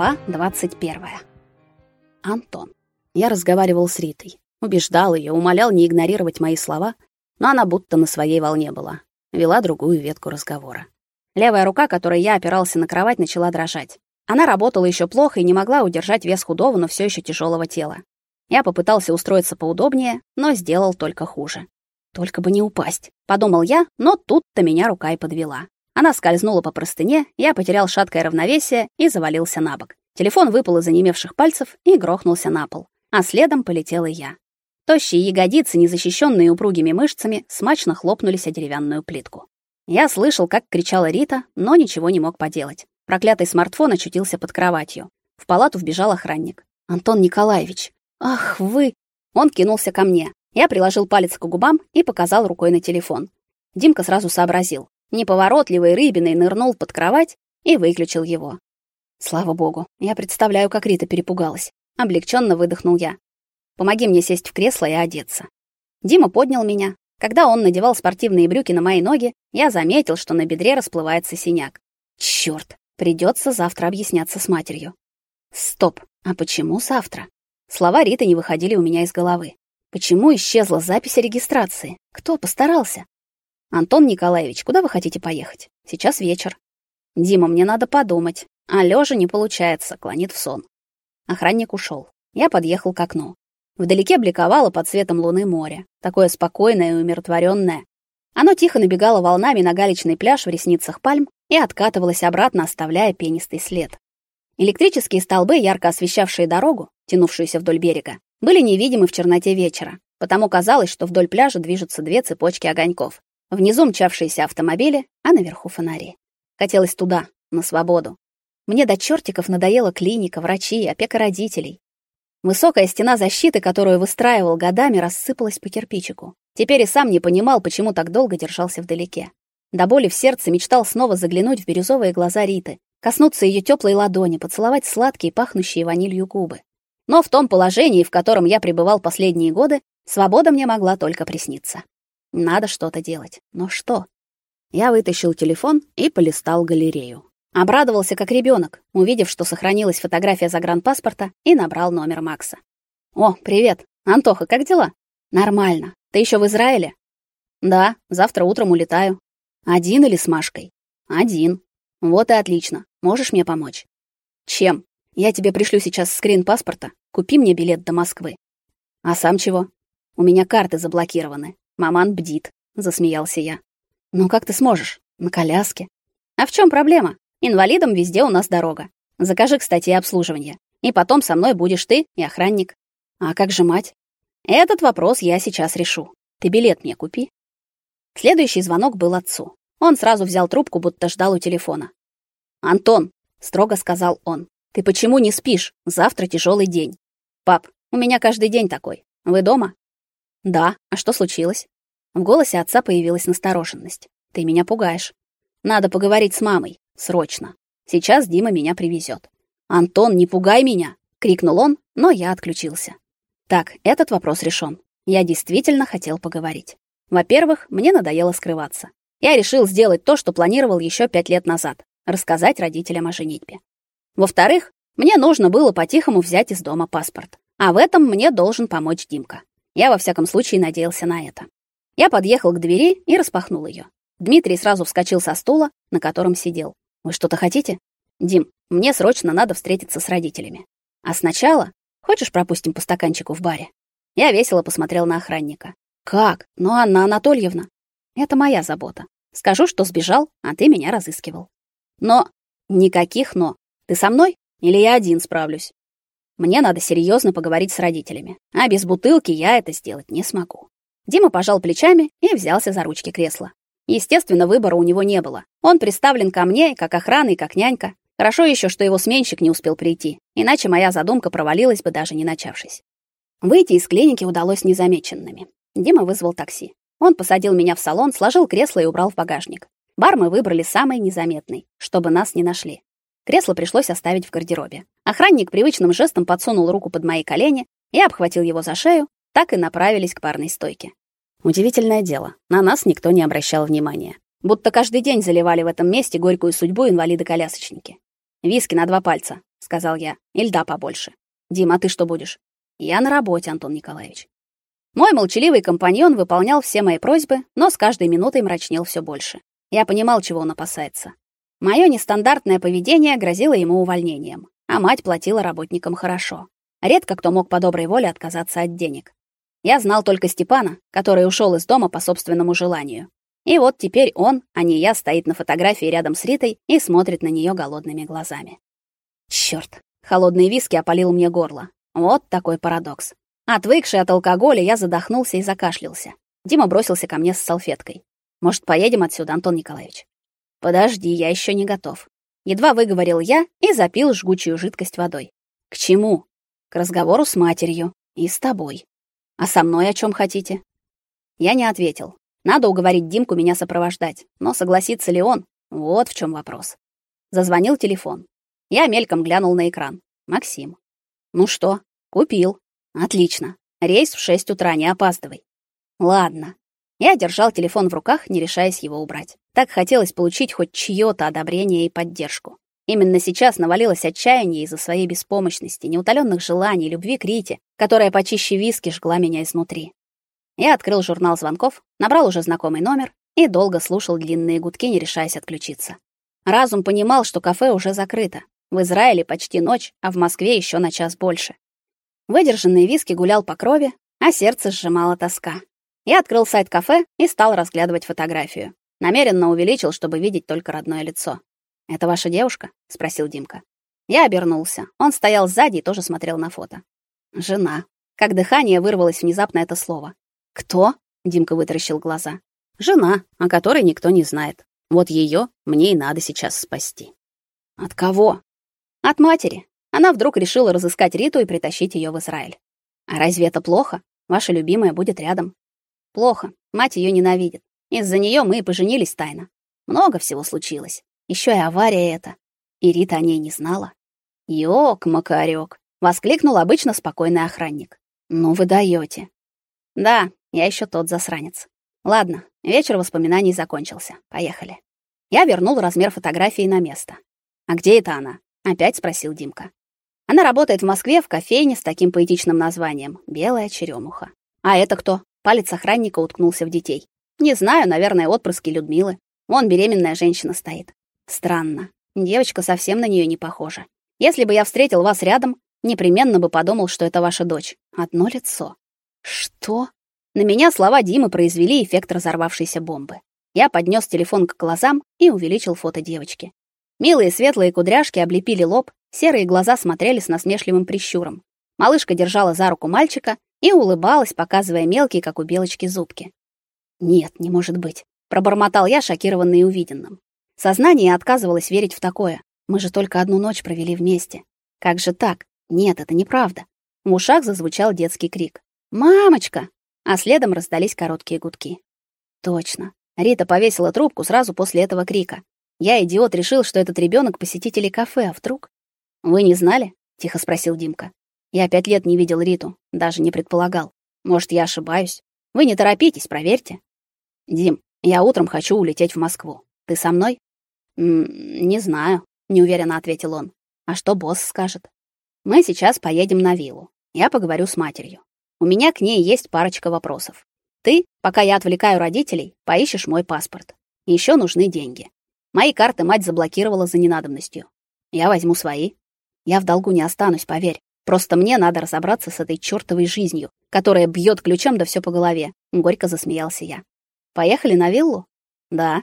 Глава 21. Антон. Я разговаривал с Ритой, убеждал ее, умолял не игнорировать мои слова, но она будто на своей волне была. Вела другую ветку разговора. Левая рука, которой я опирался на кровать, начала дрожать. Она работала еще плохо и не могла удержать вес худого, но все еще тяжелого тела. Я попытался устроиться поудобнее, но сделал только хуже. Только бы не упасть, подумал я, но тут-то меня рука и подвела. Она скользнула по простыне, я потерял шаткое равновесие и завалился на бок. Телефон выпал из онемевших пальцев и грохнулся на пол, а следом полетела я. Тощие ягодицы, незащищенные упругими мышцами, смачно хлопнулись о деревянную плитку. Я слышал, как кричала Рита, но ничего не мог поделать. Проклятый смартфон очутился под кроватью. В палату вбежал охранник. Антон Николаевич. Ах, вы. Он кинулся ко мне. Я приложил палец к губам и показал рукой на телефон. Димка сразу сообразил. Неповоротливой рыбиной нырнул под кровать и выключил его. Слава богу. Я представляю, как Рита перепугалась. Облегченно выдохнул я. Помоги мне сесть в кресло и одеться. Дима поднял меня. Когда он надевал спортивные брюки на мои ноги, я заметил, что на бедре расплывается синяк. Чёрт, придется завтра объясняться с матерью. Стоп. А почему завтра? Слова Риты не выходили у меня из головы. Почему исчезла запись регистрации? Кто постарался? Антон Николаевич, куда вы хотите поехать? Сейчас вечер. Дима, мне надо подумать. А лёжа не получается, клонит в сон. Охранник ушёл. Я подъехал к окну. Вдалеке бликовало под светом луны море, такое спокойное и умиротворённое. Оно тихо набегало волнами на галечный пляж в ресницах пальм и откатывалось обратно, оставляя пенистый след. Электрические столбы, ярко освещавшие дорогу, тянувшуюся вдоль берега, были невидимы в черноте вечера, потому казалось, что вдоль пляжа движутся две цепочки огоньков. Внизу мчавшиеся автомобили, а наверху фонари. Хотелось туда, на свободу. Мне до чертиков надоела клиника, врачи, опека родителей. Высокая стена защиты, которую выстраивал годами, рассыпалась по кирпичику. Теперь и сам не понимал, почему так долго держался вдалеке. До боли в сердце мечтал снова заглянуть в бирюзовые глаза Риты, коснуться ее теплой ладони, поцеловать сладкие, пахнущие ванилью губы. Но в том положении, в котором я пребывал последние годы, свобода мне могла только присниться. Надо что-то делать. Но что? Я вытащил телефон и полистал галерею. Обрадовался как ребенок, увидев, что сохранилась фотография загранпаспорта, и набрал номер Макса. О, привет. Антоха, как дела? Нормально. Ты еще в Израиле? Да, завтра утром улетаю. Один или с Машкой? Один. Вот и отлично. Можешь мне помочь? Чем? Я тебе пришлю сейчас скрин паспорта. Купи мне билет до Москвы. А сам чего? У меня карты заблокированы. Маман бдит, засмеялся я. Ну как ты сможешь? На коляске. А в чем проблема? Инвалидам везде у нас дорога. Закажи, кстати, обслуживание. И потом со мной будешь ты и охранник. А как же мать? Этот вопрос я сейчас решу. Ты билет мне купи. Следующий звонок был отцу. Он сразу взял трубку, будто ждал у телефона. Антон, строго сказал он. Ты почему не спишь? Завтра тяжелый день. Пап, у меня каждый день такой. Вы дома? Да. А что случилось? В голосе отца появилась настороженность. Ты меня пугаешь. Надо поговорить с мамой, срочно. Сейчас Дима меня привезет. Антон, не пугай меня, крикнул он, но я отключился. Так, этот вопрос решен. Я действительно хотел поговорить. Во-первых, мне надоело скрываться. Я решил сделать то, что планировал еще пять лет назад рассказать родителям о женитьбе. Во-вторых, мне нужно было по-тихому взять из дома паспорт. А в этом мне должен помочь Димка. Я во всяком случае надеялся на это. Я подъехал к двери и распахнул ее. Дмитрий сразу вскочил со стула, на котором сидел. Вы что-то хотите? Дим, мне срочно надо встретиться с родителями. А сначала, хочешь, пропустим по стаканчику в баре? Я весело посмотрел на охранника. Как? Ну, Анна Анатольевна, это моя забота. Скажу, что сбежал, а ты меня разыскивал. Но никаких но. Ты со мной или я один справлюсь? Мне надо серьезно поговорить с родителями, а без бутылки я это сделать не смогу. Дима пожал плечами и взялся за ручки кресла. Естественно, выбора у него не было. Он представлен ко мне как охрана и как нянька. Хорошо еще, что его сменщик не успел прийти, иначе моя задумка провалилась бы даже не начавшись. Выйти из клиники удалось незамеченными. Дима вызвал такси. Он посадил меня в салон, сложил кресло и убрал в багажник. Бар мы выбрали самый незаметный, чтобы нас не нашли. Кресло пришлось оставить в гардеробе. Охранник привычным жестом подсунул руку под мои колени и обхватил его за шею, так и направились к парной стойке. Удивительное дело, на нас никто не обращал внимания. Будто каждый день заливали в этом месте горькую судьбу инвалиды-колясочники. Виски на два пальца. сказал я. И льда побольше. Дима, а ты что будешь? Я на работе, Антон Николаевич. Мой молчаливый компаньон выполнял все мои просьбы, но с каждой минутой мрачнел все больше. Я понимал, чего он опасается. Мое нестандартное поведение грозило ему увольнением, а мать платила работникам хорошо. Редко кто мог по доброй воле отказаться от денег. Я знал только Степана, который ушел из дома по собственному желанию. И вот теперь он, а не я, стоит на фотографии рядом с Ритой и смотрит на нее голодными глазами. Черт, холодный виски опалил мне горло. Вот такой парадокс. Отвыкший от алкоголя, я задохнулся и закашлялся. Дима бросился ко мне с салфеткой. Может, поедем отсюда, Антон Николаевич? Подожди, я еще не готов. Едва выговорил я и запил жгучую жидкость водой. К чему? К разговору с матерью и с тобой. А со мной о чем хотите? Я не ответил. Надо уговорить Димку меня сопровождать, но согласится ли он? Вот в чем вопрос. Зазвонил телефон. Я мельком глянул на экран. Максим. Ну что? Купил. Отлично. Рейс в 6 утра, не опаздывай. Ладно. Я держал телефон в руках, не решаясь его убрать. Так хотелось получить хоть чьё-то одобрение и поддержку. Именно сейчас навалилось отчаяние из-за своей беспомощности, неутоленных желаний, любви к Рите, которая почище виски жгла меня изнутри. Я открыл журнал звонков, набрал уже знакомый номер и долго слушал длинные гудки, не решаясь отключиться. Разум понимал, что кафе уже закрыто. В Израиле почти ночь, а в Москве еще на час больше. Выдержанный виски гулял по крови, а сердце сжимала тоска. Я открыл сайт кафе и стал разглядывать фотографию. Намеренно увеличил, чтобы видеть только родное лицо. «Это ваша девушка?» — спросил Димка. Я обернулся. Он стоял сзади и тоже смотрел на фото. «Жена». Как дыхание вырвалось внезапно это слово. «Кто?» — Димка вытаращил глаза. «Жена, о которой никто не знает. Вот ее мне и надо сейчас спасти». «От кого?» «От матери. Она вдруг решила разыскать Риту и притащить ее в Израиль. А разве это плохо? Ваша любимая будет рядом». «Плохо. Мать ее ненавидит. Из-за нее мы и поженились тайно. Много всего случилось. Еще и авария эта. И Рита о ней не знала. «Ёк-макарёк!» — воскликнул обычно спокойный охранник. «Ну вы даёте!» «Да, я еще тот засранец. Ладно, вечер воспоминаний закончился. Поехали». Я вернул размер фотографии на место. «А где это она?» — опять спросил Димка. Она работает в Москве в кофейне с таким поэтичным названием «Белая черемуха». «А это кто?» Палец охранника уткнулся в детей. «Не знаю, наверное, отпрыски Людмилы. Вон беременная женщина стоит. Странно. Девочка совсем на нее не похожа. Если бы я встретил вас рядом, непременно бы подумал, что это ваша дочь. Одно лицо. Что? На меня слова Димы произвели эффект разорвавшейся бомбы. Я поднес телефон к глазам и увеличил фото девочки. Милые светлые кудряшки облепили лоб, серые глаза смотрели с насмешливым прищуром. Малышка держала за руку мальчика и улыбалась, показывая мелкие, как у белочки, зубки. «Нет, не может быть», — пробормотал я, шокированный увиденным. Сознание отказывалось верить в такое. Мы же только одну ночь провели вместе. Как же так? Нет, это неправда. В ушах зазвучал детский крик. «Мамочка!» А следом раздались короткие гудки. Точно. Рита повесила трубку сразу после этого крика. Я, идиот, решил, что этот ребенок посетитель кафе, а вдруг... «Вы не знали?» — тихо спросил Димка. «Я пять лет не видел Риту, даже не предполагал. Может, я ошибаюсь? Вы не торопитесь, проверьте». «Дим, я утром хочу улететь в Москву. Ты со мной?» «Не знаю», — неуверенно ответил он. «А что босс скажет?» «Мы сейчас поедем на виллу. Я поговорю с матерью. У меня к ней есть парочка вопросов. Ты, пока я отвлекаю родителей, поищешь мой паспорт. Еще нужны деньги. Мои карты мать заблокировала за ненадобностью. Я возьму свои. Я в долгу не останусь, поверь. Просто мне надо разобраться с этой чёртовой жизнью, которая бьет ключом да все по голове. Горько засмеялся я. Поехали на виллу? Да,